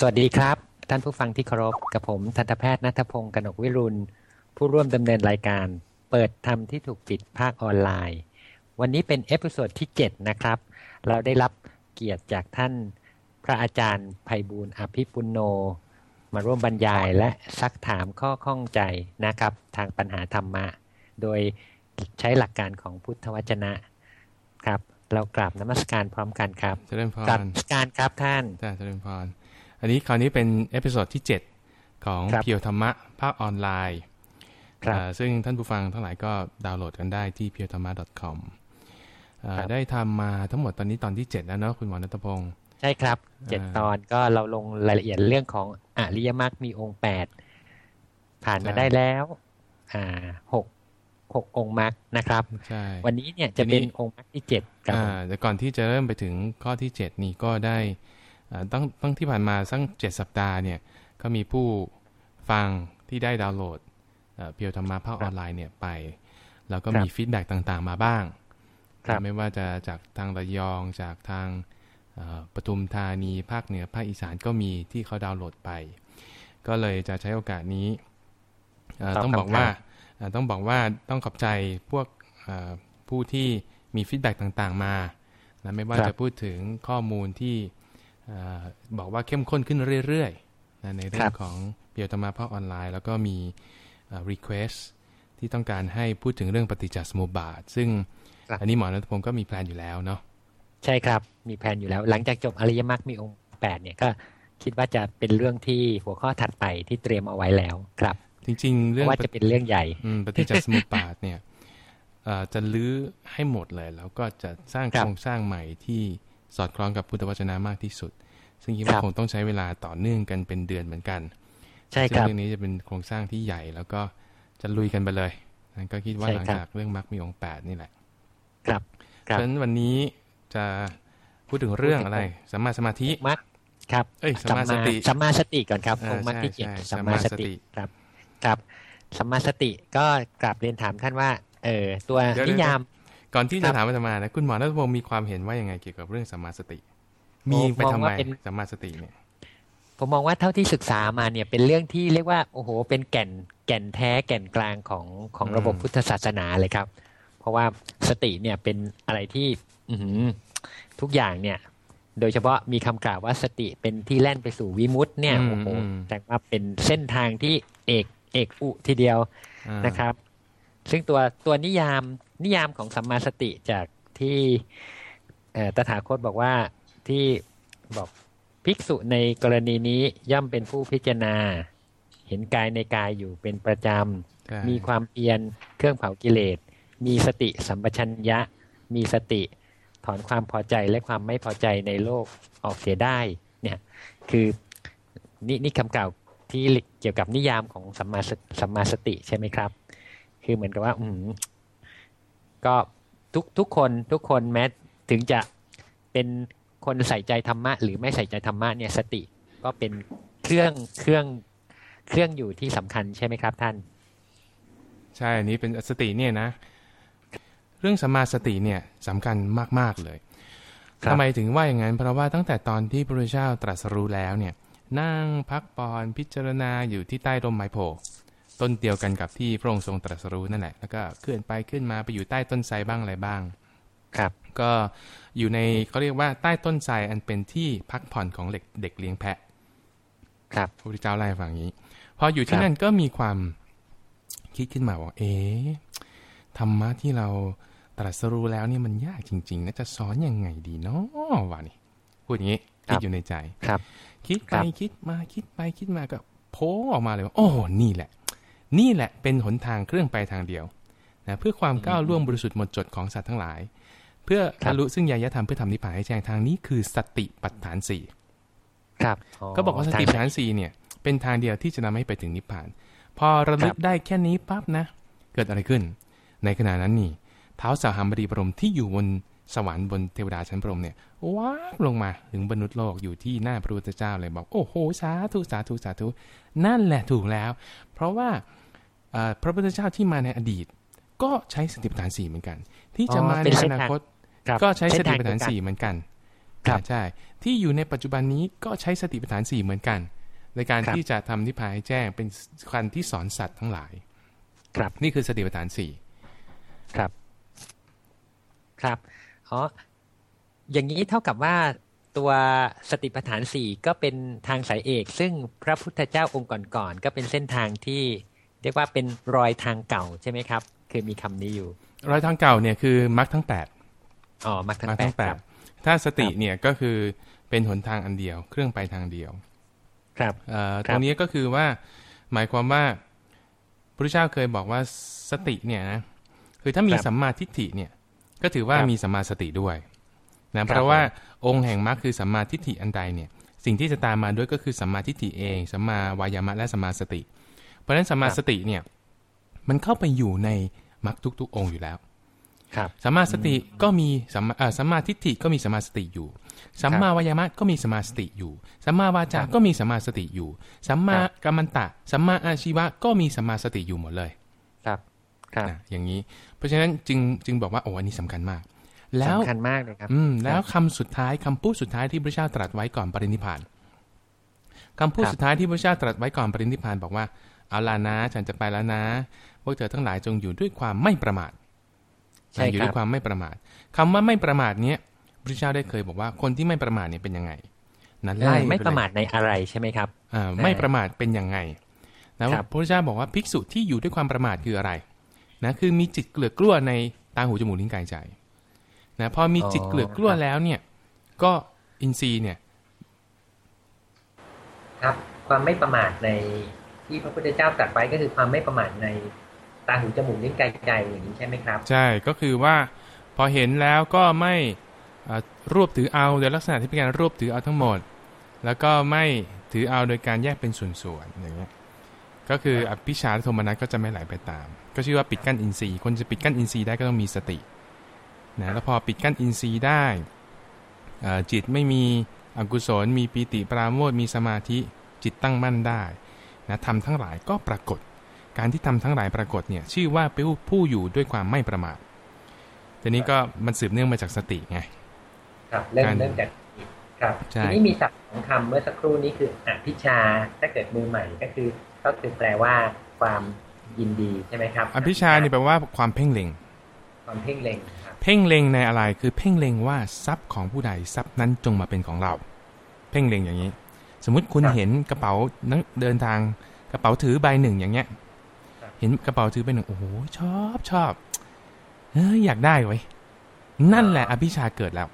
สวัสดีครับ ท่านผู้ฟังที่เคารพกับผมทันตแพทย์นัทพงศ์กนกวิรุณ ผู้ร่วมดำเนินรายการ เปิดธรรมที่ถูกปิดภาคออนไลน์ วันนี้เป็น episode ที่ 7 นะครับ เราได้รับเกียรติจากท่านพระอาจารย์ไพบูลย์อภิปุณโณ มาร่วมบรรยายและซักถามข้อข้องใจนะครับ ทางปัญหาธรรมะ โดยใช้หลักการของพุทธวจนะครับ เรากราบนมัสการพร้อมกันครับเจริญพร กราบนมัสการครับท่านจ้าเจริญพร อันนี้คราวนี้เป็น episode ที่ 7 ของครับ Pure ธรรมะภาคออนไลน์ครับอ่าซึ่งท่านผู้ฟังทั้งหลายก็ดาวน์โหลดกันได้ที่ p u r e d h a m m a com อ่าครับได้ทำมาทั้งหมดตอนนี้ตอนที่ 7 แล้วเนาะคุณหมอนัทพงศ์ใช่ครับเจ็ดอ่าตอนก็เราลงรายละเอียดเรื่องของอริยมรรคมีองค์แปดผ่านมาใช่ได้แล้ว อ่าหกหกองค์มรรคนะครับใช่วันนี้เนี่ยจะเป็นทีนี้องค์มรรคที่เจ็ดครับอ่าแต่ก่อนที่จะเริ่มไปถึงข้อที่7นี่ก็ได้อ่า ตั้งตั้งที่ผ่านมาสักเจ็ดสัปดาห์เนี่ยก็มีผู้ฟังที่ได้ดาวน์โหลด Pure ธรรมะภาคออนไลน์เนี่ยไป แล้วก็มี feedback ต่างๆมาบ้างครับไม่ว่าจะจากทางระยองจากทางเอ่อปทุมธานีภาคเหนือภาคอีสานก็มีที่เขาดาวน์โหลดไป ก็เลยจะใช้โอกาสนี้เอ่อตอบต้องบอกคำถามว่าเอ่อต้องบอกว่าต้องขอบใจพวกเอ่อผู้ที่มี feedback ต่างๆมานะไม่ว่าครับจะพูดถึงข้อมูลที่เอ่อ บอกว่าเข้มข้นขึ้นเรื่อยๆนะในเรื่องของ Pure ธรรมะภาคออนไลน์ แล้วก็มีเอ่อ request ที่ต้องการให้พูดถึงเรื่องปฏิจจสมุปบาท ซึ่งครับอันนี้หมอนัทพงศ์ก็มี plan อยู่แล้วเนาะใช่ครับมีแผนอยู่แล้ว หลังจากจบอริยมรรคมีองค์แปดเนี่ยก็คิดว่าจะเป็นเรื่องที่หัวข้อถัดไปที่เตรียมเอาไว้แล้วครับ จริง ๆเพเรื่องราะว่าจะเป็นเรื่องใหญ่อืมปฏิจจสมุปบาทเนี่ยเอ่อจะลื้อให้หมดเลย แล้วก็จะสร้างครัโคบรงสร้างใหม่ที่ สอดคล้องกับพุทธวจนะมากที่สุด ซึ่งคิดครัว่าบคงต้องใช้เวลาต่อเนื่องกันเป็นเดือนเหมือนกันใช่ซึ่คงรับเรื่องนี้จะเป็นโครงสร้างที่ใหญ่แล้วก็จะลุยกันไปเลยนะก็คิดว่าใช่หลังครับจากเรื่องมรรคมีองค์แปดนี่แหละ ครับเพครับราะฉะนั้นวันนี้จะพูดถึงเรื่องอะไรสัมมาสมาธิมรรคครับเอ้ยสัมมาสติสัมมาสติก่อนครับอ่าองค์มรรคที่ใช่เจ็ดใช่สัมมาสสัมมาสติติครับครับสัมมาสติก็กราบเรียนถามท่านว่า เออตัวเดี๋ยวนิยาม ก่อนที่ครัจะบถามอาตมานะคุณหมอรัตพงศ์มีความเห็นว่ายังไงเกี่ยวกับเรื่องสัมมาสติผมมีไปมองทำไมว่าเป็นสัมมาสติเนี่ย ผมมองว่าเท่าที่ศึกษามาเนี่ย เป็นเรื่องที่เรียกว่าโอ้โห เป็นแก่นแก่นแท้แก่นกลางของของอืมระบบพุทธศาสนาเลยครับ เพราะว่าสติเนี่ยเป็นอะไรที่ อือหือทุกอย่างเนี่ย โดยเฉพาะมีคำกล่าวว่าสติเป็นที่แล่นไปสู่วิมุตติเนี่ยอืมโอ้โหอืมแต่ว่าเป็นเส้นทางที่เอกเอกอุทีเดียวอ่านะครับ ซึ่งตัวตัวนิยามนิยามของสัมมาสติจากที่เอ่อตถาคตบอกว่าที่บอกภิกษุในกรณีนี้ย่อมเป็นผู้พิจารณา เห็นกายในกายอยู่เป็นประจใช่ำมีความเพียรเครื่องเผากิเลส มีสติสัมปชัญญะ มีสติถอนความพอใจและความไม่พอใจในโลกออกเสียได้เนี่ยคือนี่นี่คำกล่าวที่เกี่ยวกับนิยามของสัมมาสสัมมาสติใช่ไหมครับ คือเหมือนกับว่า อืมก็ทุกทุกคนทุกคนแม้ถึงจะเป็นคนใส่ใจธรรมะ หรือไม่ใส่ใจธรรมะเนี่ยสติก็เป็นเครื่องเครื่องเครื่องอยู่ที่สำคัญใช่ไหมครับท่าน ใช่อันนี้เป็นสติเนี่ยนะ เรื่องสัมมาสติเนี่ยสำคัญมาก ๆเลยครับทำไมถึงว่าอย่างนั้น เพราะว่าตั้งแต่ตอนที่พระพุทธเจ้าตรัสรู้แล้วเนี่ย นั่งพักปอนพิจารณาอยู่ที่ใต้ร่มไม้โพธิ์ ต้นเดียวกันกับที่พระองค์ทรงตรัสรู้นั่นแหละ แล้วก็เคลื่อนไปขึ้นมาไปอยู่ใต้ต้นไทรบ้างอะไรบ้าง ครับ ก็อยู่ในเขาเรียกว่าใต้ต้นไทรอันเป็นที่พักผ่อนของเด็กเด็กเลี้ยงแพะ ครับพระพุทธเจ้าไล่าให้ฟังอย่างนี้ พออยู่ที่ครับนั่นก็มีความคิดขึ้นมาว่าเอ๊ะธรรมะที่เราตรัสรู้แล้วเนี่ยมันยากจริงๆนะจะสอนยังไงดีเนาะวะนี่พูดอย่างนี้คิดอยู่ในใจครับ คิดคไปรับคิดมาคิดไปคิดมาก็โผล่ออกมาเลยว่าโอ้นี่แหละ นี่แหละเป็นหนทางเครื่องไปทางเดียวนะเพื่อความก้าวล่วงบริสุทธิ์หมดจดของสัตว์ทั้งหลาย เพื่อบรรลุซึ่งญาณธรรมเพื่อทำนิพพานให้แจ้งทางนี้คือสติปัฏฐานสี่ครับก็บอกว่าสติปัฏฐานสี่เนี่ย เป็นทางเดียวที่จะนำให้ไปถึงนิพพาน พอระลึกได้แค่นี้ปั๊บนะ เกิดอะไรขึ้น ในขณะนั้นนี่เท้าสาหัมบดีพรหมที่อยู่บนสวรรค์บนเทวดาชั้นพรหมเนี่ยว้าบลงมาถึงบรรนุษย์โลกอยู่ที่หน้าพระพุทธเจ้าเลยบอก โอ้โหสาธุสาธุสาธุนั่นแหละถูกแล้ว เพราะว่าเอ่อ พระพุทธเจ้าที่มาในอดีต ก็ใช้สติปัฏฐานสี่เหมือนกัน ที่จะอ๋อมาเป็ในนเส้อนทางนาคตครับก็ใช้สเส้นติทางปัฏฐานเดียวกันสี่เหมือนกันครับใช่ ที่อยู่ในปัจจุบันนี้ก็ใช้สติปัฏฐานสี่เหมือนกัน ในการครับที่จะทำนิพพานให้แจ้งเป็นการที่สอนสัตว์ทั้งหลาย ครับนี่คือสติปัฏฐานสี่ครับ ครับอ๋ออย่างนี้เท่ากับว่าตัวสติปัฏฐานสี่ก็เป็นทางสายเอก ซึ่งพระพุทธเจ้าองค์ก่อนๆก็เป็นเส้นทางที่ เรียกว่าเป็นรอยทางเก่าใช่ไหมครับ คือมีคำนี้อยู่ รอยทางเก่าเนี่ยคือมรรคทั้งแปดอ๋อมรรคทั้งมรรคแปทั้ดงแปคดรับถ้าสติครับเนี่ยก็คือเป็นหนทางอันเดียว เครื่องไปทางเดียว ครับเอ่อครับตรงนี้ก็คือว่าหมายความว่าพระพุทธเจ้าเคยบอกว่าสติเนี่ยนะคือถ้ามีสัมมาทิฏฐิเนี่ยก็ถือว่ามีสัมมาสติด้วยนะเพราะว่าองค์แห่งมรรคคือสัมมาทิฏฐิอันใดเนี่ย สิ่งที่จะตามมาด้วยก็คือสัมมาทิฏฐิเองสัมมาวายามะและสัมมาสติเพ ราะฉะนั้นสัมมาสติเนี่ย มันเข้าไปอยู่ในมรรคทุก ๆ องค์อยู่แล้วครับสัมมาสติก็มีสัมมาเอ่อสัมมาทิฏฐิก็มีสัมมาสติอยู่สัมมาวายามะก็มีสัมมาสติอยู่สัมมาวาจาก็มีสัมมาสติอยู่สัมมากัมมันตะสัมมาอาชีวะก็มีสัมมาสติอยู่หมดเลย ครับครับนะอย่างนี้ เพราะฉะนั้นจึงจึงบอกว่าโอ้อันนี้สำคัญมาก แล้วสำคัญมากเลยครับอืมแล้วคำสุดท้ายคำพูดสุดท้ายที่พระเจ้าตรัสไว้ก่อนปรินิพพานคำพูดครับสุดท้ายที่พระเจ้าตรัสไว้ก่อนปรินิพพานบอกว่า เอาล่ะนะ ฉันจะไปแล้วนะ พวกเธอทั้งหลายจงอยู่ด้วยความไม่ประมาทใช่อยู่ครัด้วบยความไม่ประมาทคำว่าไม่ประมาทเนี้ยพระเจ้าได้เคยบอกว่าคนที่ไม่ประมาทเนี่ยเป็นยังไงนั้นเอไล่อไม่ปเลยประมาทในอะไรใช่ไหมครับอ่าไม่ประมาทเป็นยังไงนะครับพระเจ้าบอกว่าภิกษุที่อยู่ด้วยความประมาทคืออะไรนะคือมีจิตเกลือกกลั้วในตาหูจมูกลิ้นกายใจนะพอมีจิตเกลือกกลั้วแล้วเนี่ย ก็อินทรีย์เนี่ย ครับ ความไม่ประมาทใน ที่พระพุทธเจ้าตรัสไว้ก็คือความไม่ประมาทในตาหูจมูกลิ้นกายใจอย่างนี้ใช่ไหมครับ ใช่ก็คือว่าพอเห็นแล้วก็ไม่รวบถือเอาโดยลักษณะที่เป็นการรวบถือเอาทั้งหมด แล้วก็ไม่ถือเอาโดยการแยกเป็นส่วนๆอย่างเงี้ยก็คืออภิชาและโทมนัสก็จะไม่ไหลไปตาม ก็ชื่อว่าปิดกั้นอินทรีย์คนจะปิดกั้นอินทรีย์ได้ก็ต้องมีสตินะแล้วพอปิดกั้นอินทรีย์ได้จิตไม่มีอกุศล มีปีติปราโมทมีสมาธิจิตตั้งมั่นได้ นะทำทั้งหลายก็ปรากฏ การที่ทำทั้งหลายปรากฏเนี่ยชื่อว่าเป็นผู้อยู่ด้วยความไม่ประมาททีนี้ก็มันสืบเนื่องมาจากสติไง ครับเริ่มการเริ่มจากครับใช่ทีนี้มีศัพท์ของคำเมื่อสักครู่นี้คืออภิชาถ้าเกิดมือใหม่ก็คือก็คือแปลว่าความยินดีใช่ไหมครับ อภิชานี่แปลว่าความเพ่งเล็ง ความเพ่งเล็งครับเพ่งเล็งในอะไรคือเพ่งเล็งว่าทรัพย์ของผู้ใดทรัพย์นั้นจงมาเป็นของเรา เพ่งเล็งอย่างนี้ สมมุติคุณเห็นกระเป๋านักเดินทางกระเป๋าถือใบหนึ่งอย่างเงี้ย เห็นกระเป๋าถือใบหนึ่งโอ้โหชอบชอบเฮ้ยอยากได้ไว้ยนั่นแหละอภิชาเกิดแล้ว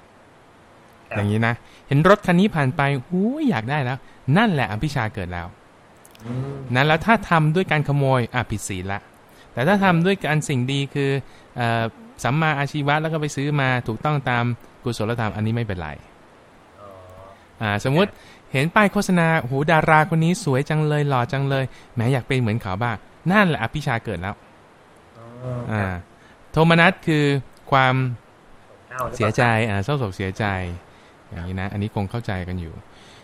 ครับอย่างนี้นะเห็นรถคันนี้ผ่านไปหูยอยากได้แล้ว นั่นแหละอภิชาเกิดแล้วอืมนั้นแล้วถ้าทำด้วยการขโมยอะผิดศีลละ แต่ถ้าทำด้วยการสิ่งดีคือเอ่อสัมมาอาชีวะแล้วก็ไปซื้อมาถูกต้องตามกุศลธรรมอันนี้ไม่เป็นไรอ๋ออ่าสมมุติ เห็นป้ายโฆษณาโหดาราคนนี้สวยจังเลยหล่อจังเลยแหมอยากเป็นเหมือนเขาบ้างนั่นแหละอภิชาเกิดแล้วอ๋ออ่า โทมนัสคือความศกศร้าหรือปล่าเสียใจอ่าเศร้าโศกเสียใจ อย่างนี้นะ อันนี้คงเข้าใจกันอยู่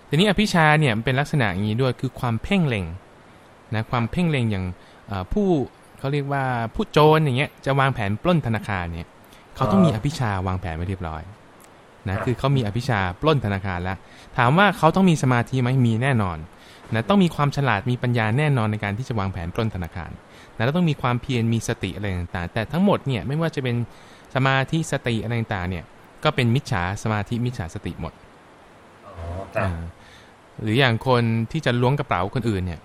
ทีนี้อภิชาเนี่ยมันเป็นลักษณะอย่างนี้ด้วยคือความเพ่งเล็งนะความเพ่งเล็งอย่างเอ่อผู้เขาเรียกว่าผู้โจรอย่างเงี้ยจะวางแผนปล้นธนาคารเนี่ย เขาต้องมีอภิชาวางแผนไว้เรียบร้อย นะคือเขามีอภิชาปล้นธนาคารแล้ว ถามว่าเขาต้องมีสมาธิไหมมีแน่นอนนะต้องมีความฉลาดมีปัญญาแน่นอนในการที่จะวางแผนปล้นธนาคารนะแล้วต้องมีความเพียรมีสติอะไรต่างๆ แต่ทั้งหมดเนี่ยไม่ว่าจะเป็นสมาธิสติอะไรต่างๆเนี่ยก็เป็นมิจฉาสมาธิมิจฉาสติหมดอ๋อครับอ่าหรืออย่างคนที่จะล้วงกระเป๋าคนอื่นเนี่ย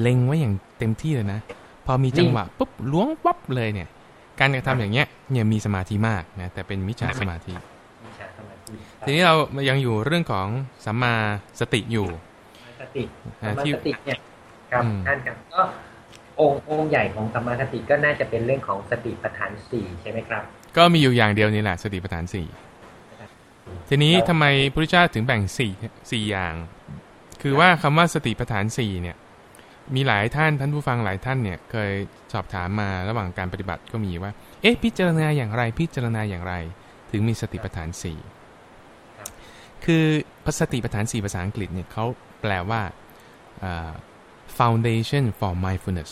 เล็งไว้อย่างเต็มที่เลยนะ พอมีจังหวะปุ๊บล้วงวับเลยเนี่ย การกระทำอย่างเงี้ยเนี่ยมีสมาธิมากนะแต่เป็นมิจฉาสมาธิวิชาสมาธิ ทีนี้เรายังอยู่เรื่องของสัมมาสติอยู่สติอ่าสัมมาที่สติเนี่ยครับอืมท่านครับก็องค์องค์ใหญ่ของสัมมาสติก็น่าจะเป็นเรื่องของสติปัฏฐานสี่ใช่ไหมครับ ก็มีอยู่อย่างเดียวนี่แหละสติปัฏฐานสี่ทีนี้ทำไมพระพุทธเจ้าถึงแบ่งสี่สี่อย่าง คือว่าคำว่าสติปัฏฐานสี่เนี่ย มีหลายท่านท่านผู้ฟังหลายท่านเนี่ย เคยสอบถามมาระหว่างการปฏิบัติก็มีว่า เอ๊ะพิจารณาอย่างไรพิจารณาอย่างไร ถึงมีสติปัฏฐานสี่ครับ คือพระสติปัฏฐานสี่ภาษาอังกฤษเนี่ยเขาแปลว่าอ่า foundation for mindfulness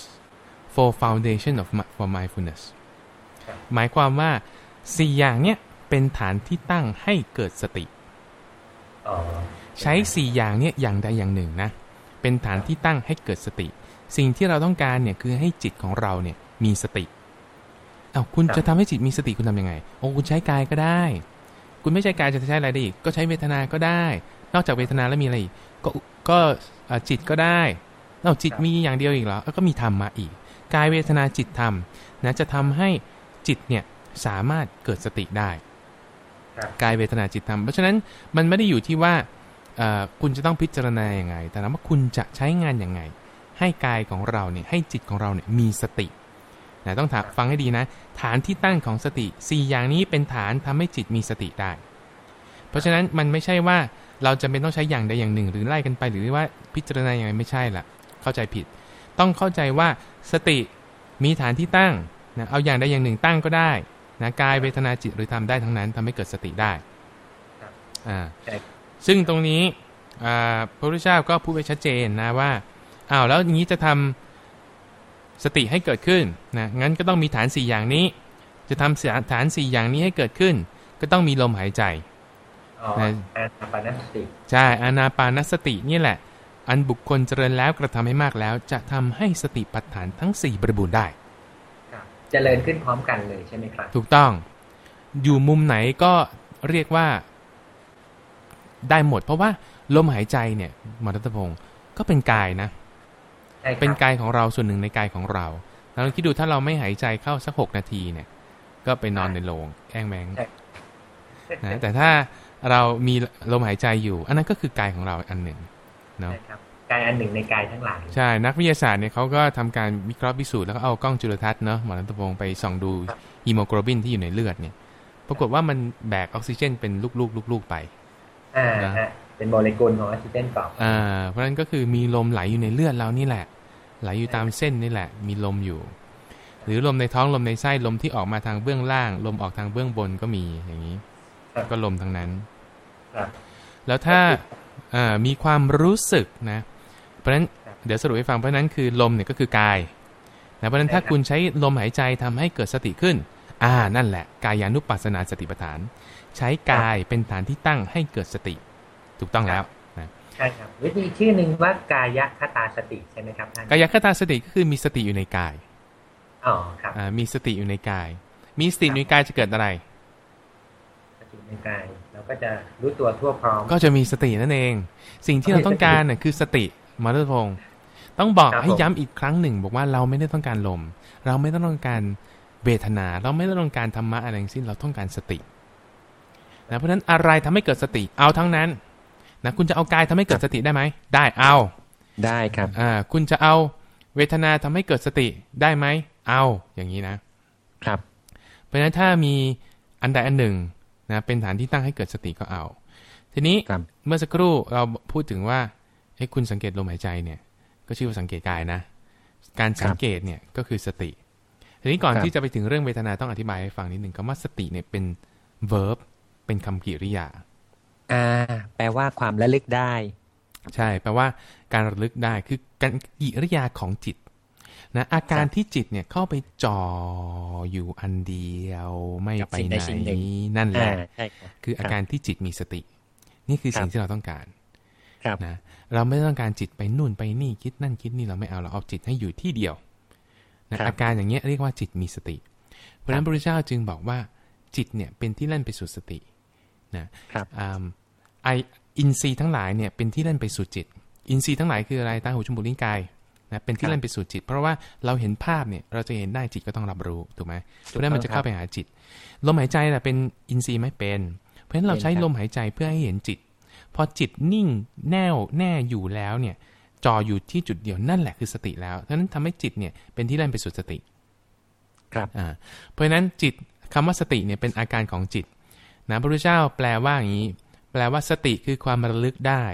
for foundation of mi- for mindfulness ครับหมายความว่าสี่อย่างเนี้ยเป็นฐานที่ตั้งให้เกิดสติอ๋อใช้สี่อย่างเนี่ยอย่างใดอย่างหนึ่งนะ เป็นฐานที่ตั้งให้เกิดสติ สิ่งที่เราต้องการเนี่ยคือให้จิตของเราเนี่ยมีสติเอา้าคุณจะทำให้จิตมีสติคุณทํำยังไง โอ้คุณใช้กายก็ได้ คุณไม่ใช้กายจะใช้อะไรได้อีก ก็ใช้เวทนาก็ได้ นอกจากเวทนาแล้วมีอะไรอีก ก็ก็จิตก็ได้นอกจิตมีอย่างเดียวอีกเหรอก็มีธรรมมาอีก กายเวทนาจิตธรรมนะจะทำให้จิตเนี่ยสามารถเกิดสติได้ กายเวทนาจิตธรรม เพราะฉะนั้นมันไม่ได้อยู่ที่ว่าคุณจะต้องพิจารณาอย่างไง แต่ว่าคุณจะใช้งานอย่างไง ให้กายของเราเนี่ยให้จิตของเราเนี่ยมีสติ นะต้องฟังให้ดีนะ ฐานที่ตั้งของสติ 4 อย่างนี้เป็นฐานทำให้จิตมีสติได้ เพราะฉะนั้นมันไม่ใช่ว่าเราจะเป็นต้องใช้อย่างใดอย่างหนึ่ง หรือไล่กันไปหรือว่าพิจารณาอย่างไรไม่ใช่ละเข้าใจผิด ต้องเข้าใจว่าสติมีฐานที่ตั้งนะเอาอย่างใดอย่างหนึ่งตั้งก็ได้นะกายเวทนาจิตหรือทำได้ทั้งนั้นทำให้เกิดสติได้อ่าซึ่งตรงนี้พระพุทธเจ้าก็พูดไว้ชัดเจนนะว่าอ้าวแล้วอย่างนี้จะทำ สติให้เกิดขึ้นนะงั้นก็ต้องมีฐานสี่อย่างนี้ จะทำฐานสี่อย่างนี้ให้เกิดขึ้น ก็ต้องมีลมหายใจอานาปานสติใช่อานาปานสตินี่แหละ อันบุคคลเจริญแล้วกระทำให้มากแล้ว จะทำให้สติปัฏฐานทั้งสี่บริบูรณ์ได้เจริญขึ้นพร้อมกันเลยใช่ไหมครับ ถูกต้อง อยู่มุมไหนก็เรียกว่าได้หมด เพราะว่าลมหายใจเนี่ยมรัตพงศ์ก็เป็นกายนะ เป็นกายของเราส่วนหนึ่งในกายของเราเราคิดดูถ้าเราไม่หายใจเข้าสักหกนาทีเนี่ย ก็ไปนอนในโรงแอ้งแมงนะแต่ถ้าเรามีลมหายใจอยู่ อันนั้นก็คือกายของเราอันหนึ่งเนาะกายอันหนึ่งในกายทั้งหลายใช่นักวิทยาศาสตร์เนี่ยเขาก็ทำการวิเคราะห์พิสูจน์แล้วก็เอากล้องจุลทรรศน์เนาะหมอรัตพงศ์ไปส่องดูฮีโมโกลบินที่อยู่ในเลือดเนี่ย ปรากฏว่ามันแบกออกซิเจนเป็นลูกๆลูกๆไปอ่า เป็นโมเลกุลของออกซิเจนต่ออ่า เพราะฉะนั้นก็คือมีลมไหลอยู่ในเลือดเรานี่แหละ ไหลอยู่ตามเส้นนี่แหละ มีลมอยู่ หรือลมในท้องลมในไส้ลมที่ออกมาทางเบื้องล่าง ลมออกทางเบื้องบนก็มีอย่างนี้ ก็ลมทั้งนั้นแล้วถ้ามีความรู้สึกนะ เพราะฉะนั้นเดี๋ยวสรุปให้ฟังเพราะนั้นคือลมเนี่ยก็คือกายนะเพราะฉะนั้นถ้าคุณใช้ลมหายใจทำให้เกิดสติขึ้น อ่านั่นแหละ กายานุปัสสนาสติปัฏฐาน ใช้กายเป็นฐานที่ตั้งให้เกิดสติ ถูกต้องแล้วนะใช่ครับวิธีชื่อหนึ่งว่ากายคตาสติใช่ไหมครับท่านกายคตาสติก็คือมีสติอยู่ในกายอ๋อครับอ่ามีสติอยู่ในกาย มีสติในกายจะเกิดอะไรสติในกายเราก็จะรู้ตัวทั่วพร้อมก็จะมีสตินั่นเอง สิ่งที่เราต้องการน่ยคือสติมารุพงศ์ต้องบอกให้ย้ำอีกครั้งหนึ่ง บอกว่าเราไม่ได้ต้องการลม เราไม่ต้องการเวทนา เราไม่ต้องการธรรมะอะไรทั้งสิ้นเราต้องการสตินะเพราะฉะนั้นอะไรทำให้เกิดสติเอาทั้งนั้น นะคุณจะเอากายทำให้เกิดสติได้ไหมได้เอาได้ครับอ่าคุณจะเอาเวทนาทำให้เกิดสติได้ไหมเอาอย่างนี้นะครับ เพราะฉะนั้นถ้ามีอันใดอันหนึ่งนะเป็นฐานที่ตั้งให้เกิดสติก็เอา ทีนี้เมื่อสักครู่เราพูดถึงว่าให้คุณสังเกตลมหายใจเนี่ย ก็ชื่อว่าสังเกตกายนะ การสังเกตเนี่ยก็คือสติ ทีนี้ก่อนที่จะไปถึงเรื่องเวทนาต้องอธิบายให้ฟังนิดหนึ่งคำว่าสติเนี่ยเป็น verb เป็นคำกริยา อ่าแปลว่าความระลึกได้ ใช่ แปลว่าการระลึกได้คือการกิริยาของจิตนะอาการที่จิตเนี่ยเข้าไปจ่ออยู่อันเดียวไม่ไปไหนนั่นแหละคืออาการที่จิตมีสติ นี่คือสิ่งที่เราต้องการนะเราไม่ต้องการจิตไปนู่นไปนี่คิดนั่นคิดนี่เราไม่เอาเราเอาจิตให้อยู่ที่เดียวนะอาการอย่างเงี้ยเรียกว่าจิตมีสติ เพราะฉะนั้นพระพุทธเจ้าจึงบอกว่าจิตเนี่ยเป็นที่เล่นไปสู่สตินะ ไออินทรีย์ทั้งหลายเนี่ยเป็นที่เล่นไปสู่จิต อินทรีย์ทั้งหลายคืออะไรตาหูจมูกลิ้นกายนะเป็นที่เล่นไปสู่จิต เพราะว่าเราเห็นภาพเนี่ยเราจะเห็นได้จิตก็ต้องรับรู้ถูกไหมเพราะนั้นมันจะเข้าไปหาจิต ลมหายใจแหละเป็นอินทรีย์ไม่เป็น เพราะฉะนั้นเราใช้ลมหายใจเพื่อให้เห็นจิต พอจิตนิ่งแน่วแน่อยู่แล้วเนี่ยจออยู่ที่จุดเดียวนั่นแหละคือสติแล้วเพราะนั้นทำให้จิตเนี่ยเป็นที่เล่นไปสู่สติ ครับอ่าเพราะฉะนั้นจิตคำว่าสติเนี่ยเป็นอาการของจิตนะพระพุทธเจ้าแปลว่าอย่างนี้ แปลว่าสติคือความระลึกได้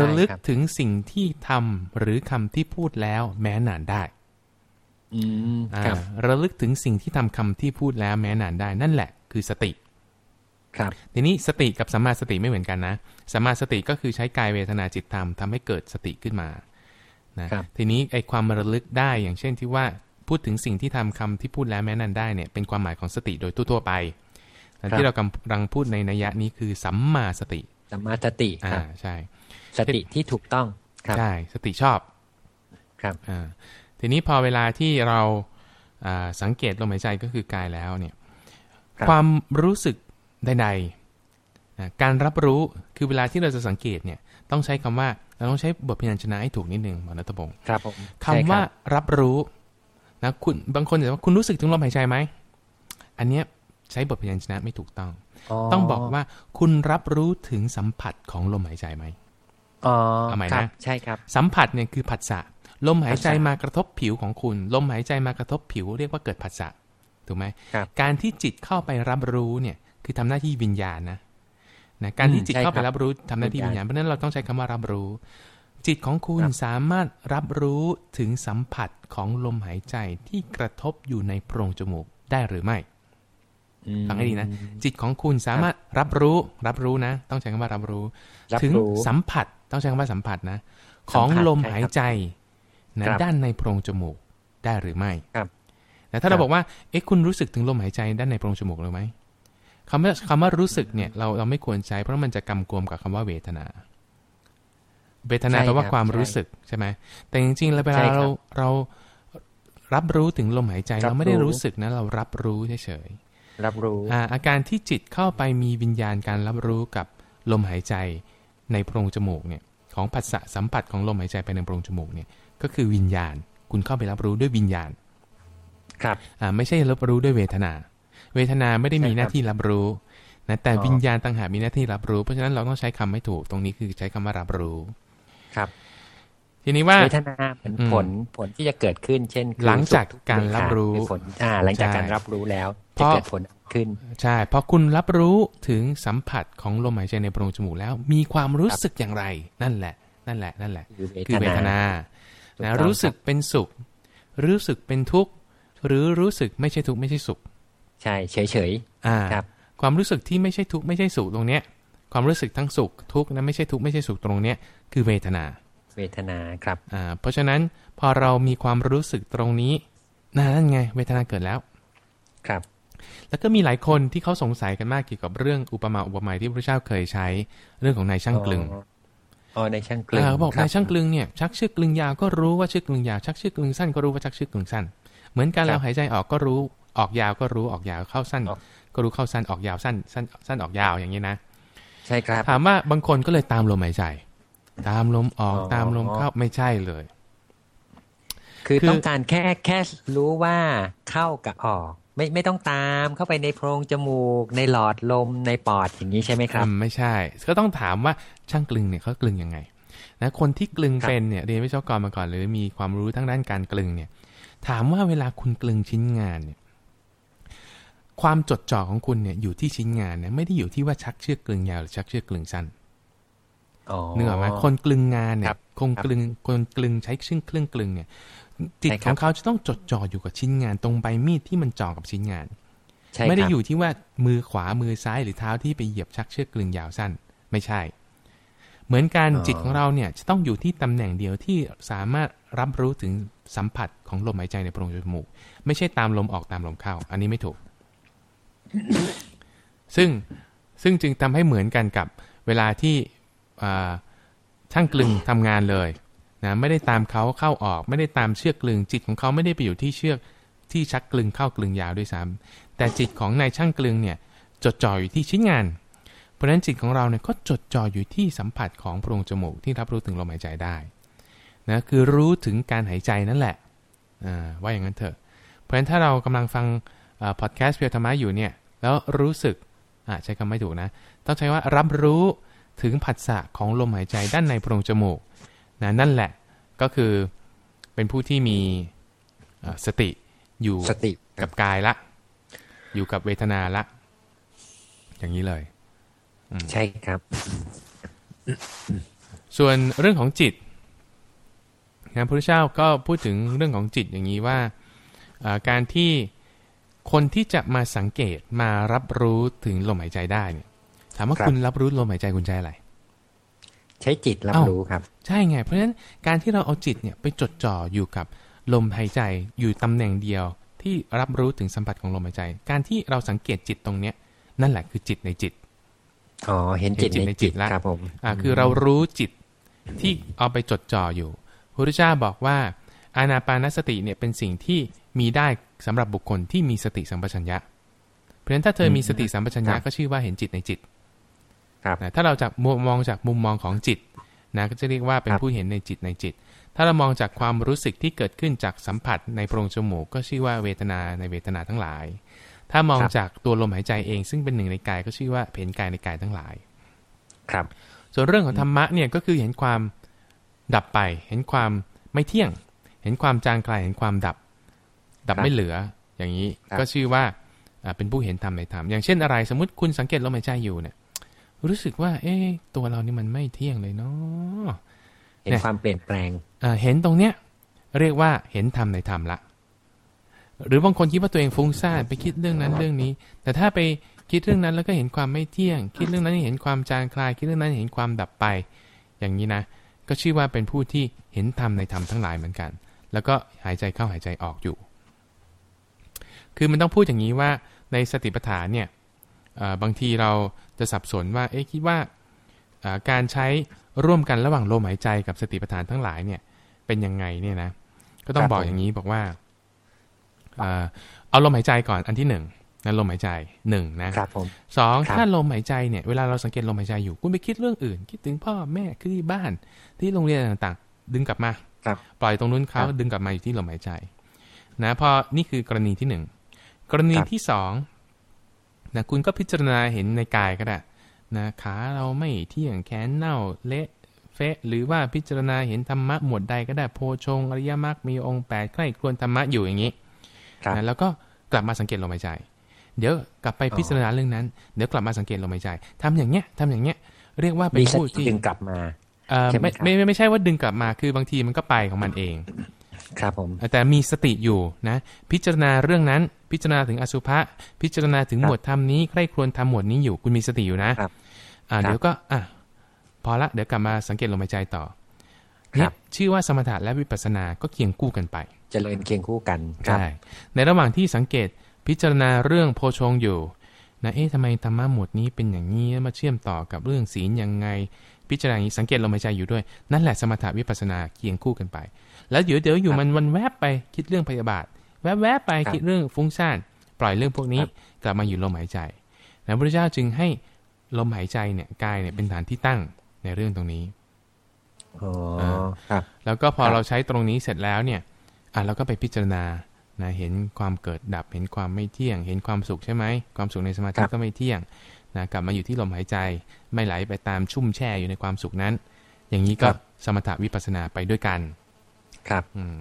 ระลึกถึงสิ่งที่ทำหรือคำที่พูดแล้ว แม้นานได้ระลึกถึงสิ่งที่ทำคำที่พูดแล้วแม้นานได้ นั่นแหละ คือสติ ครับ ทีนี้สติกับสัมมาสติไม่เหมือนกันนะสัมมาสติก็คือใช้กายเวทนาจิตธรรมทำให้เกิดสติขึ้นมานะทีนี้ไอความระลึกได้อย่างเช่นที่ว่าพูดถึงสิ่งที่ทำคำที่พูดแล้วแม้นานได้เนี่ยเป็นความหมายของสติโดยทั่วๆไป ที่เรากำลังพูดในนัยยะนี้คือสัมมาสติ สัมมาสติอ่าครับใช่ สติที่ถูกต้องครับใช่สติชอบ ครับอ่าทีนี้พอเวลาที่เราอ่าสังเกตลมหายใจก็คือกายแล้วเนี่ยครับความรู้สึกใดๆนะการรับรู้คือเวลาที่เราจะสังเกตเนี่ยต้องใช้คำว่าเราต้องใช้บทพยัญชนะให้ถูกนิดนึงหมอนัตพงศ์ครับผมคำว่าใช่รับรับรู้นะคุณบางคนจะว่าคุณรู้สึกถึงลมหายใจไหมอันเนี้ย ใช้บทพยัญชนะไม่ถูกต้อง ต้องบอกว่าคุณรับรู้ถึงสัมผัสของลมหายใจไหมอ๋อเอาใหม่ครันะบใช่ครับ สัมผัสเนี่ยคือผัสสะลมหายใจผัสสะมากระทบผิวของคุณ ลมหายใจมากระทบผิว เรียกว่าเกิดผัสสะถูกไหมครับการที่จิตเข้าไปรับรู้เนี่ยคือทำหน้าที่วิญญาณนะนะการที่อืมจิตใช่เข้าไปครับรับรู้ทำหน้าที่วิวิญญญาญาณณเพราะฉะนั้นเราต้องใช้คำว่ารับรู้ จิตของคุณครับสามารถรับรู้ถึงสัมผัสของลมหายใจที่กระทบอยู่ในโพรงจมูกได้หรือไม่อืม ฟังให้ดีนะ จิตของคุณสามารถรับรู้รับรู้นะ ต้องใช้คำว่ารับรู้รับถึงรู้สัมผัสต้องใช้คำว่าสัมผัสนะ ของสัมผัสลมใช่ครับหายใจนะครับด้านในโพรงจมูกได้หรือไม่ครับแต่ถ้าครัเราบบอกว่าเอ๊ะคุณรู้สึกถึงลมหายใจด้านในโพรงจมูกหรือไม่คำว่าคำว่ารู้สึกเนี่ยเราเราไม่ควรใช้เพราะมันจะกำกวมกับคำว่าเวทนา เวทนาใช่แปลว่าครับความใช่รู้สึกใช่ไหมแต่จริงๆแล้วเวใช่ลาครับเราเรารับรู้ถึงลมหายใจรับเราไม่ได้รู้รู้สึกนะ เรารับรู้เฉยๆ รับรู้อ่าอาการที่จิตเข้าไปมีวิญญาณการรับรู้กับลมหายใจในโพรงจมูกเนี่ยของผัสสะสัมผัสของลมหายใจไปในโพรงจมูกเนี่ยก็คือวิญญาณ คุณเข้าไปรับรู้ด้วยวิญญาณ ครับอ่าไม่ใช่รับรู้ด้วยเวทนา เวทนาไม่ได้มีใช่ครับหน้าที่รับรู้นะแต่อ๋อวิญญาณต่างหากมีหน้าที่รับรู้ เพราะฉะนั้นเราต้องใช้คำไม่ถูกตรงนี้คือใช้คำว่ารับรู้ ครับ ทีนี้ว่าเวทนาเป็นอืมผลผลที่จะเกิดขึ้น เช่นคือหลังจากสุขทุข์การรับรู้คือผลอ่า หลังจากใช่การรับรู้แล้วเพ จะราะเกิดผลขึ้น ใช่พอคุณรับรู้ถึงสัมผัสของลมหายใจในโพรงจมูกแล้ว มีความรู้สึกอย่างไร นั่นแหละ นั่นแหละ นั่นแหละ คือเวคือเวทนาถูกนะต้องรู้สึกคบเป็นสุข รู้สึกเป็นทุกข์ หรือรู้สึกไม่ใช่ทุกข์ไม่ใช่สุข ใช่เฉยเฉยอ่าๆครับความรู้สึกที่ไม่ใช่ทุกข์ไม่ใช่สุขตรงเนี้ย ความรู้สึกทั้งสุขทุกข์นะไม่ใช่ทุกข์ไม่ใช่สุขตรงเนี้ยคือเวทนา เวทนาครับอ่าเพราะฉะนั้นพอเรามีความรู้สึกตรงนี้นั่นไง เวทนาเกิดแล้ว ครับ แล้วก็มีหลายคนที่เขาสงสัยกันมากเกี่ยวกับเรื่องอุปมาอุปไมยที่พระเจ้าเคยใช้เรื่องของนายช่างกลึงอ๋ออ๋อในช่างกลึงเออบอกครันายช่างกลึงเนี่ยชักเชือกกลึงยาวก็รู้ว่าเชือกกลึงยาวชักเชือกกลึงสั้นก็รู้ว่าชักเชือกกลึงสั้น เหมือนกันครับเราหายใจออกก็รู้ออกยาวก็รู้ออกยาวเข้าสั้นออกก็รู้เข้าสั้นออกยาวสั้นสั้นสั้นออกยาวอย่างนี้นะ ใช่ครับ ถามว่าบางคนก็เลยตามลมหายใจ ตามลมออกอ๋อตามลมเข้าไม่ใช่เลยคือคือต้องการแค่แค่รู้ว่าเข้ากับออก ไม่ไม่ต้องตามเข้าไปในโพรงจมูก ในหลอดลมในปอดอย่างนี้ใช่ไหมครับอืมไม่ใช่ ก็ต้องถามว่าช่างกลึงเนี่ยเขากลึงยังไงนะคนที่กลึงครับเป็นเนี่ยเรียนวิศวกรมาก่อน หรือมีความรู้ทั้งด้านการกลึงเนี่ย ถามว่าเวลาคุณกลึงชิ้นงานเนี่ย ความจดจ่อของคุณเนี่ยอยู่ที่ชิ้นงานเนี่ยไม่ได้อยู่ที่ว่าชักเชือกกลึงยาวหรือชักเชือกกลึงสั้นอ๋อเนื้ออกไหมคนกลึงงานเนี่ครัยบคงกลึงคนกลึงใช้เครื่องเครื่องกลึงเนี่ย จิตใช่ขครับองเขาจะต้องจดจ่ออยู่กับชิ้นงานตรงใบมีดที่มันจ่อกับชิ้นงานใช่ไม่ได้ครับอยู่ที่ว่ามือขวามือซ้ายหรือเท้าที่ไปเหยียบชักเชือกกลึงยาวสั้น ไม่ใช่ เหมือนกันอ๋อจิตของเราเนี่ยจะต้องอยู่ที่ตำแหน่งเดียวที่สามารถรับรู้ถึงสัมผัสของลมหายใจในโพรงจมูก ไม่ใช่ตามลมออกตามลมเข้า อันนี้ไม่ถูก ซึ่งซึ่งจึงทำให้เหมือนกันกับเวลาที่อ่าช่างกลึงทำงานเลย นะไม่ได้ตามเขาเข้าออก ไม่ได้ตามเชือกกลึง จิตของเขาไม่ได้ไปอยู่ที่เชือกที่ชักกลึงเข้ากลึงยาวด้วยซ้ำแต่จิตของนายช่างกลึงเนี่ยจดจ่ออยู่ที่ชิ้นงาน เพราะฉะนั้นจิตของเราเนี่ยก็จดจ่ออยู่ที่สัมผัสของโพรงจมูกที่รับรู้ถึงลมหายใจได้นะคือรู้ถึงการหายใจนั่นแหละว่าอย่างนั้นเถอะ เพราะฉะนั้นถ้าเรากำลังฟังพอดแคสต์เพียวธรรมะอยู่เนี่ยแล้วรู้สึกใช้คำไม่ถูกนะ ต้องใช้ว่ารับรู้ถึงผัสสะของลมหายใจด้านในโพรงจมูก นะนั่นแหละก็คือเป็นผู้ที่มีอ่าสติอยู่สติกับกายละ อยู่กับเวทนาละ อย่างนี้เลยใช่ครับ ส่วนเรื่องของจิตนะพระพุทธเจ้าก็พูดถึงเรื่องของจิตอย่างนี้ว่าอ่าการที่คนที่จะมาสังเกตมารับรู้ถึงลมหายใจได้เนี่ยถามว่าครับคุณรับรู้ลมหายใจคุณใจอะไร ใช้จิตรับเอ้ารู้ครับ ใช่ไง เพราะฉะนั้นการที่เราเอาจิตเนี่ยไปจดจ่ออยู่กับลมหายใจอยู่ตำแหน่งเดียวที่รับรู้ถึงสัมผัสของลมหายใจ การที่เราสังเกตจิตตรงเนี้ยนั่นแหละคือจิตในจิต อ๋อ เห็นจิตเห็นจิตในในจิจิตตละครับผมอ่าคือเรารู้จิตที่เอาไปจดจ่ออยู่พระพุทธเจ้าบอกว่า อานาปานสติเนี่ยเป็นสิ่งที่มีได้สำหรับบุคคลที่มีสติสัมปชัญญะ เพราะฉะนั้นถ้าเธอมีสติสัมปชัญญะก็ชื่อว่าเห็นจิตในจิตครับนะถ้าเราจากมุมมองจากมุมมองของจิต นะก็จะเรียกว่าเป็นครับผู้เห็นในจิตในจิต ถ้าเรามองจากความรู้สึกที่เกิดขึ้นจากสัมผัสในโพรงจมูก ก็ชื่อว่าเวทนาในเวทนาทั้งหลาย ถ้ามองครับจากตัวลมหายใจเอง ซึ่งเป็นหนึ่งในกายก็ชื่อว่าเห็นกายในกายทั้งหลาย ครับ ส่วนเรื่องของธรรมะเนี่ยก็คือเห็นความดับไป เห็นความไม่เที่ยง เห็นความจางคลายเห็นความดับดับครับไม่เหลืออย่างนี้ครับก็ชื่อว่าอ่าเป็นผู้เห็นธรรมในธรรมอย่างเช่นอะไร สมมติคุณสังเกตลมหายใจอยู่เนี่ย รู้สึกว่า เอ๊ะตัวเรานี่มันไม่เที่ยงเลยเนาะเห็นความเปลี่ยนแปลงอ่าเห็นตรงเนี้ย เรียกว่าเห็นธรรมในธรรมละ หรือบางคนคิดว่าตัวเองฟุ้งซ่านไปคิดเรื่องนั้นเรื่องนี้ แต่ถ้าไปคิดเรื่องนั้นแล้วก็เห็นความไม่เที่ยง คิดเรื่องนั้นเห็นความจางคลาย คิดเรื่องนั้นเห็นความดับไป อย่างนี้นะ ก็ชื่อว่าเป็นผู้ที่เห็นธรรมในธรรมทั้งหลายเหมือนกัน แล้วก็หายใจเข้าหายใจออกอยู่ คือมันต้องพูดอย่างนี้ว่าในสติปัฏฐานเนี่ยเอ่อบางทีเรา จะสับสนว่า เอ๊ะคิดว่าเอ่อการใช้ร่วมกันระหว่างลมหายใจกับสติปัฏฐานทั้งหลายเนี่ย เป็นยังไงเนี่ยนะ ก็ต้องครับบอกผมอย่างนี้บอกว่าเอ่อเอาลมหายใจก่อนอันที่หนึ่งนะลมหายใจหนึ่งนะครับผมสองครับถ้าลมหายใจเนี่ยเวลาเราสังเกตลมหายใจอยู่คุณไปคิดเรื่องอื่น คิดถึงพ่อแม่คือที่บ้านที่โรงเรียนต่างๆ ดึงกลับมาครับปล่อยตรงนู้นเขาครับดึงกลับมาอยู่ที่ลมหายใจ นะพอนี่คือกรณีที่หนึ่งกรณีครับที่สอง นะคุณก็พิจารณาเห็นในกายก็ได้นะขาเราไม่เที่ยงแขนเน่าเละเฟะหรือว่าพิจารณาเห็นธรรมะหมวดใดก็ได้โพชงอริยมรรคมีองค์แปดใกล้ครวนธรรมะอยู่อย่างนี้ครับนะแล้วก็กลับมาสังเกตลมหายใจ เดี๋ยวกลับไปพิจารณาเรื่องนั้น เดี๋ยวกลับมาสังเกตลมหายใจทำอย่างเงี้ยทำอย่างเงี้ย เรียกว่าเป็นมีสผู้ติที่ดึงกลับมาเอ่อใช่ไหมไม่ครับไม่ไม่ไม่ใช่ว่าดึงกลับมาคือบางทีมันก็ไปของมันเอง ครับผมแต่มีสติอยู่นะ พิจารณาเรื่องนั้น พิจารณาถึงอสุภะพิจารณาถึงครับหมวดธรรมนี้ใคร่ครวญทำหมวดนี้อยู่คุณมีสติอยู่นะครับอ่าครับเดี๋ยวก็อะพอละเดี๋ยวกลับมาสังเกตลมหายใจต่อครัเนี่ยบชื่อว่าสมถะและวิปัสสนาก็เคียงคู่กันไป เจริญเคียงคู่กันครับใช่ในระหว่างที่สังเกตพิจารณาเรื่องโพชงอยู่นะเอ๊ะทำไมธรรมะหมวดนี้เป็นอย่างนี้มาเชื่อมต่อกับเรื่องศีลยังไง พิจารณาอย่างนี้สังเกตลมหายใจอยู่ด้วย นั่นแหละสมถะวิปัสสนาเคียงคู่กันไป แล้วเดี๋ยวเดี๋ยวอยู่ครับมันวันแวบไปคิดเรื่องพยาบาท แวบแวบไปครับคิดเรื่องฟุ้งซ่านปล่อยเรื่องพวกนี้ครับกลับมาอยู่ลมหายใจนะพระพุทธเจ้าจึงให้ลมหายใจเนี่ยกายเนี่ยเป็นฐานที่ตั้งในเรื่องตรงนี้อ๋อครับแล้วก็พอครับเราใช้ตรงนี้เสร็จแล้วเนี่ยอะเราก็ไปพิจารณานะเห็นความเกิดดับเห็นความไม่เที่ยง เห็นความสุขใช่ไหมความสุขในสมาธิก็ไม่เที่ยงนะกลับมาอยู่ที่ลมหายใจไม่ไหลไปตามชุ่มแช่อยู่ในความสุขนั้น อย่างนี้ก็สมถะวิปัสสนาไปด้วยกัน ครับ อืม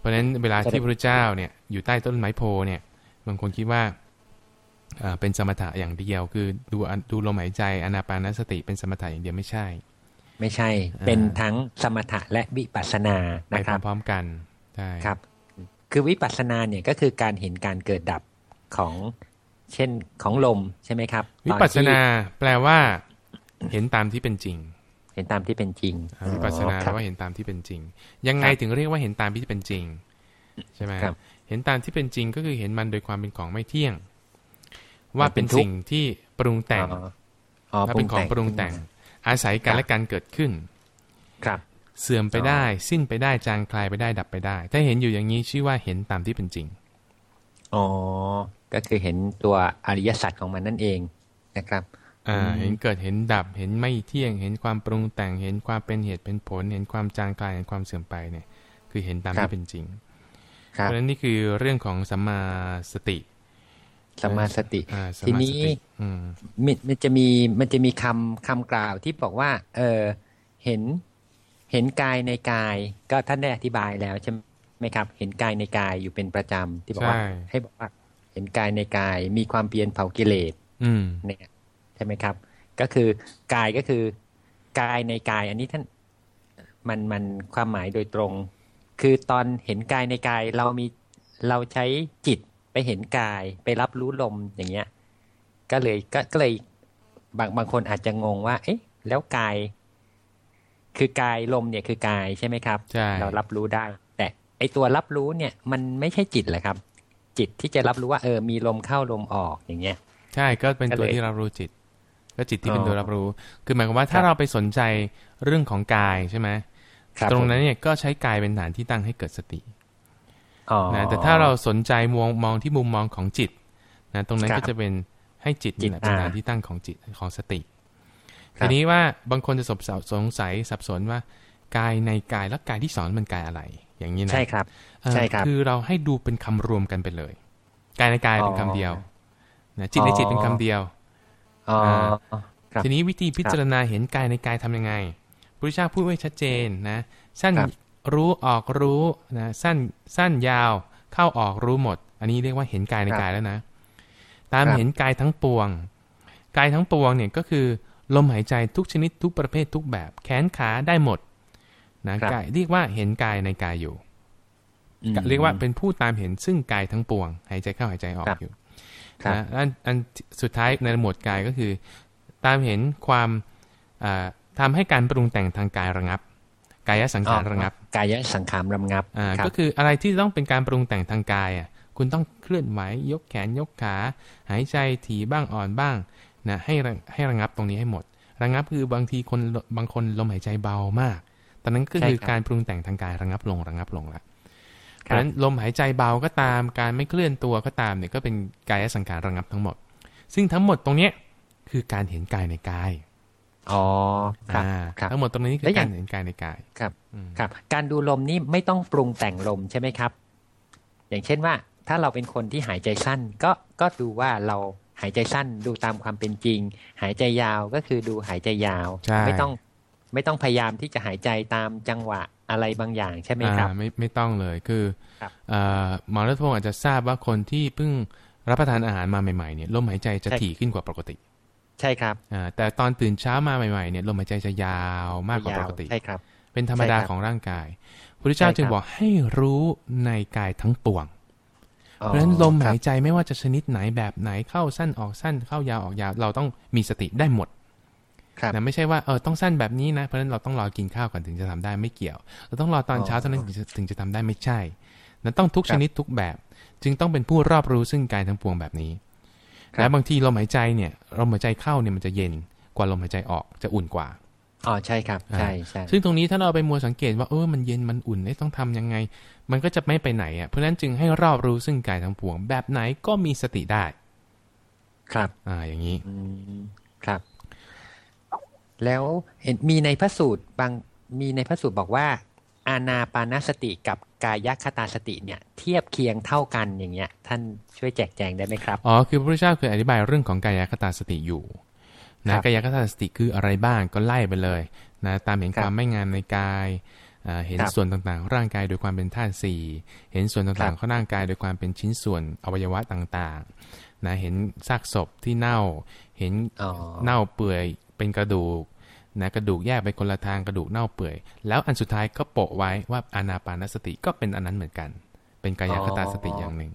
เพราะฉะนั้นเวลาจะได้ที่พระเจ้าเนี่ยอยู่ใต้ต้นไม้โพเนี่ยบางคนคิดว่าอ่าเป็นสมถะอย่างเดียว คือดูอันดูลมหายใจอนาปานสติเป็นสมถะอย่างเดียวไม่ใช่ ไม่ใช่อ่าเป็นทั้งสมถะและวิปัสสนาไปนะครับพร้อมๆกันใช่ครับ คือวิปัสสนาเนี่ยก็คือการเห็นการเกิดดับของเช่นของลมใช่ไหมครับ วิปัสสนาตอนที่แปลว่า เห็นตามที่เป็นจริงเห็นตามที่เป็นจริงอ่าวิปัสสนาอ๋อแปคลรับว่าเห็นตามที่เป็นจริง ยังไงครับถึงเรียกว่าเห็นตามที่เป็นจริงใช่ไหมครับเห็นตามที่เป็นจริงก็คือเห็นมันโดยความเป็นของไม่เที่ยง ว่ามันเป็เป็นนทุกข์สิ่งที่ปรุงแต่งอ๋ออ๋อว่าเป็นของปรุงแต่ง อาศัยกันและการเกิดขึ้น ครับ เสื่อมไปอ๋อได้ สิ้นไปได้จางคลายไปได้ดับไปได้ ถ้าเห็นอยู่อย่างนี้ชื่อว่าเห็นตามที่เป็นจริงอ๋อก็คือเห็นตัวอริยสัจของมันนั่นเองนะครับ อ่าอืมเห็นเกิดเห็นดับเห็นไม่เที่ยง เห็นความปรุงแต่งเห็นความเป็นเหตุเป็นผล เห็นความจางคลายเห็นความเสื่อมไปเนี่ย คือเห็นตามที่เป็นจริงคเพรับราะฉะนั้นนี่คือเรื่องของสัมมาสติสมมาสติอ่าสทีมาสนี้ติอืมมันมันจะมีมันจะมีคำคำกล่าวที่บอกว่า เออเห็นเห็นกายในกาย ก็ท่านได้อธิบายแล้วใช่ไหมครับ เห็นกายในกายอยู่เป็นประจำที่บอกว่าใช่ให้บอกว่า เห็นกายในกายมีความเพียรเผากิเลสอืมเนี่ยใช่ไหมครับ ก็คือกายก็คือกายในกาย อันนี้ท่านมันมันความหมายโดยตรง คือตอนเห็นกายในกายเรามีเราใช้จิตไปเห็นกายไปรับรู้ลมอย่างเงี้ย ก็เลยก็ก็เลยบางบางคนอาจจะงงว่า เอ๊ะ แล้วกาย คือกายลมเนี่ยคือกายใช่ไหมครับใช่เรารับรู้ได้ แต่ไอตัวรับรู้เนี่ยมันไม่ใช่จิตแหละครับ จิตที่จะรับรู้ว่าเออมีลมเข้าลมออกอย่างเงี้ย ใช่ก็เป็นก็ตัวเลยที่เรารู้จิต ก็ก็จิตที่เป็นอ๋อตัวรับรู้ คือหมายความว่าถ้าครับเราไปสนใจเรื่องของกายใช่ไหมครับตรงนั้นผมเนี่ยก็ใช้กายเป็นฐานที่ตั้งให้เกิดสติอ๋อนะแต่ถ้าเราสนใจมองมองที่มุมมองของจิตนะตรงนั้นครับก็จะเป็นให้จิตนี่แหละจิตเป็นอ่าฐานที่ตั้งของจิตของสติครับทีนี้ว่าบางคนจะสงสัยสงสัยสับสนว่ากายในกายแล้วกายที่สอนมันกายอะไร อย่างนี้นะใช่ครับเอ่อใช่ครับ คือเราให้ดูเป็นคำรวมกันไปเลย กายในกายเป็นคำเดียวนะจิตในจิตเป็นคำเดียวอ๋อครับ ทีนี้วิธีพิจารณาเห็นกายในกายทำยังไงพระพุทธเจ้าพูดไว้ชัดเจนนะ สั้นครับรู้ออกรู้นะสั้นสั้นยาวเข้าออกรู้หมด อันนี้เรียกว่าเห็นกายในครับกายแล้วนะ ตามครับเห็นกายทั้งปวง กายทั้งปวงเนี่ยก็คือลมหายใจทุกชนิดทุกประเภททุกแบบ แขนขาได้หมดนะครับกายเรียกว่าเห็นกายในกายอยู่อืมเรียกว่าเป็นผู้ตามเห็นซึ่งกายทั้งปวง หายใจเข้าหายใจออกครับอยู่ครับ นะอันอันสุดท้ายในหมวดกายก็คือ ตามเห็นความอ่าทำให้การปรุงแต่งทางกายระงับ กายสังขารระงับ กายสังขารระงับอ่าครับก็คืออะไรที่ต้องเป็นการปรุงแต่งทางกายอะคุณต้องเคลื่อนไหวยกแขนยกขา หายใจถี่บ้างอ่อนบ้างนะให้ระให้ระงับตรงนี้ให้หมด ระงับคือบางทีคนบางคนลมหายใจเบามาก ตอนนั้นก็คือใช่ครับการปรุงแต่งทางกายระงับลงระงับลงละ เพครับราะฉะนั้นลมหายใจเบาก็ตาม การไม่เคลื่อนตัวก็ตามเนี่ยก็เป็นกายสังขารระงับทั้งหมด ซึ่งทั้งหมดตรงเนี้ยคือการเห็นกายในกายอ๋อครับอ่าครับทั้งหมดตรงนี้คืแล้อวอย่ากางรเห็นกายในกายครับอืมครับ การดูลมนี่ไม่ต้องปรุงแต่งลมใช่ไหมครับ อย่างเช่นว่า ถ้าเราเป็นคนที่หายใจสั้น ก็ก็ดูว่าเราหายใจสั้นดูตามความเป็นจริง หายใจยาวก็คือดูหายใจยาวใช่ไม่ต้องไม่ต้องพยายามที่จะหายใจตามจังหวะ อะไรบางอย่างใช่ไหมครับอ่าไม่ไม่ต้องเลยคือครับเอ่อหมอรัฐพงศ์อาจจะทราบว่าคนที่เพิ่งรับประทานอาหารมาใหม่ๆเนี่ยลมหายใจจะใช่ถี่ขึ้นกว่าปกติ ใช่ครับอ่าแต่ตอนตื่นเช้ามาใหม่ๆเนี่ยลมหายใจจะยาวมากกว่าปกติใช่ครับ เป็นธรรมดาใช่ครับของร่างกายพระพุทธเจ้าใช่ครับจึงบอกให้รู้ในกายทั้งปวงอ๋อเพราะฉะนั้นลมครัหาบยใจไม่ว่าจะชนิดไหนแบบไหนเข้าสั้นออกสั้นเข้ายาวออกยาวเราต้องมีสติได้หมดครับ นะไม่ใช่ว่าเออต้องสั้นแบบนี้นะ เพราะฉะนั้นเราต้องรอกินข้าวก่อนถึงจะทำได้ไม่เกี่ยว เราต้องรอตอนอ๋อเช้าเท่านั้นถึงจะถึงจะทำได้ไม่ใช่นั้นต้องทุกครับชนิดทุกแบบ จึงต้องเป็นผู้รอบรู้ซึ่งกายทั้งปวงแบบนี้ครับและบางทีลมหายใจเนี่ยลมหายใจเข้าเนี่ยมันจะเย็นกว่าลมหายใจออกจะอุ่นกว่าอ๋อใช่ครับใช่ใช่ซึ่งตรงนี้ถ้าเราไปมัวสังเกตว่าเออมันเย็นมันอุ่นเอ๊ะต้องทำยังไง มันก็จะไม่ไปไหนอะเพราะฉะนั้นจึงให้รอบรู้ซึ่งกายทั้งปวง แบบไหนก็มีสติได้ ครับ อ่าอย่างนี้อืมครับ แล้วเห็นมีในพระสูตรบางมีในพระสูตรบอกว่า อานาปานสติกับกายคตาสติเนี่ย เทียบเคียงเท่ากันอย่างเงี้ย ท่านช่วยแจกแจงได้ไหมครับอ๋อคือพระพุทธเจ้าเคยอธิบายเรื่องของกายคตาสติอยู่ครันะบกายคตาสติคืออะไรบ้างก็ไล่ไปเลยนะตามเห็นครัคบวามไม่งามในกายอ่าเห็นครับส่วนต่างๆของร่างกายโดยความเป็นธาตุสี่เห็นส่วนครัต่างบๆของร่างกายโดยความเป็นชิ้นส่วนอวัยวะต่างๆนะเห็นซากศพที่เน่า เห็นอ๋อเน่าเปื่อย เป็นกระดูกนะกระดูกแยกไปคนละทางกระดูกเน่าเปื่อย แล้วอันสุดท้ายก็โปะไว้ว่าอานาปานสติก็เป็นอันนั้นเหมือนกัน เป็นกายคตาสติอย่างหนึ่ง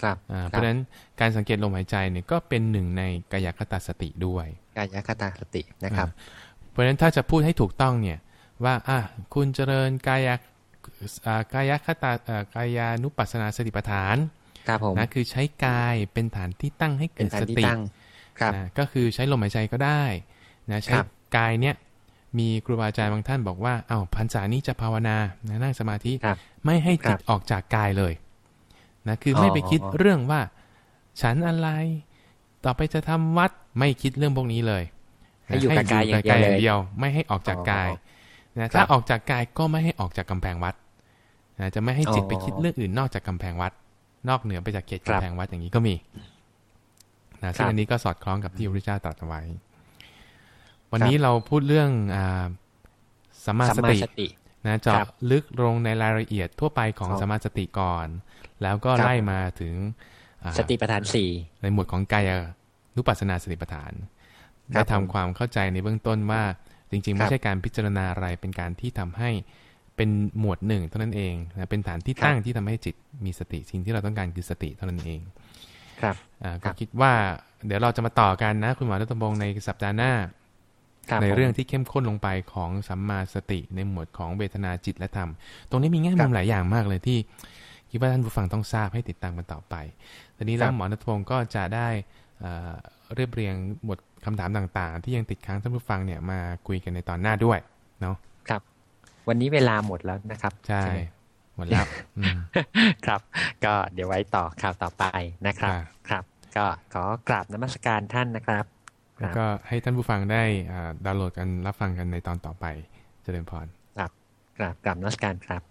ครับอ่าคเพรับราะฉะนั้นการสังเกตลมหายใจเนี่ยก็เป็นหนึ่งในกายคตาสติด้วย กายคตาสตินะครับ เพราะฉะนั้นถ้าจะพูดให้ถูกต้องเนี่ยว่าอะคุณเจริญกายะอ่ากายคตาอ่ากายานุปัสสนาสติปัฏฐานครับผมนะคือใช้กายเป็นฐานที่ตั้งให้เป็เกินดฐานสที่ติตั้งครับ นะก็คือใช้ลมหายใจก็ได้นะใช้ครับกายเนี่ยมีครูบาอาจารย์บางท่านบอกว่าอ้าวพรรษานี้จะภาวนานะนั่งสมาธิครับไม่ให้จิตครับออกจากกายเลยนะคือออไม่ไปคิดเรื่องว่า ฉันอะไร ต่อไปจะทำวัดไม่คิดเรื่องพวกนี้เลย ให้อยู่กับกายอย่างเดียวให้เลยเดียว ไม่ให้ออกจากกายนะถ้าออกจากกายก็ไม่ให้ออกจากกำแพงวัดนะจะไม่ให้จิตอ๋อไปคิดเรื่องอื่นนอกจากกำแพงวัด นอกเหนือไปจากเขตครักำบแพงวัดอย่างนี้ก็มี นะซึ่งครับอันนี้ก็สอดคล้องกับที่พระพุทธเจ้าตรัสเอาไว้ วันนี้เราพูดเรื่องอ่าสัมมาสัมสมาติสตินะเจาะครับลึกลงในรายละเอียดทั่วไปของครับสมมาสติก่อน แล้วก็ครับไล่มาถึงอ่าสติปัฏฐานสี่ในหมวดของกายนุปัสสนาสติปัฏฐานครัได้บทำความเข้าใจในเบื้องต้นว่าจริงๆครัไม่บใช่การพิจารณาอะไรเป็นการที่ทำให้เป็นหมวดหนึ่งเท่านั้นเองนะเป็นฐานที่ตั้งที่ทำให้จิตมีสติสิ่งที่เราต้องการคือสติเท่านั้นเอง ครับอ่าครัก็บคิดว่าเดี๋ยวเราจะมาต่อกันนะ คุณหมอรัตนบงศ์ในสัปดาห์หน้าครับในผมเรื่องที่เข้มข้นลงไปของสัมมาสติในหมวดของเวทนาจิตและธรรม ตรงนี้มีแง่คมุรัมบหลายอย่างมากเลยที่คิดว่าท่านผู้ฟังต้องทราบให้ติดตามกันต่อไปตอนนี้คแล้รัวบหมอนัทพงศ์ก็จะได้เอ่อเรียบเรียงบทคำถามต่างๆ ที่ยังติดค้างท่านผู้ฟังเนี่ยมาคุยกันในตอนหน้าด้วยเนาะครับ วันนี้เวลาหมดแล้วนะครับ ใช่ไหมหมดแล้วอืมครับ ก็เดี๋ยวไว้ต่อข่าวต่อไปนะครับอ่าครับ ก็ขอกราบนมัสการท่านนะครับคแล้วรับก็ให้ท่านผู้ฟังได้อ่าดาวน์โหลดกันรับฟังกันในตอนต่อไปเจริญพรกราบกราบนมัสการครับ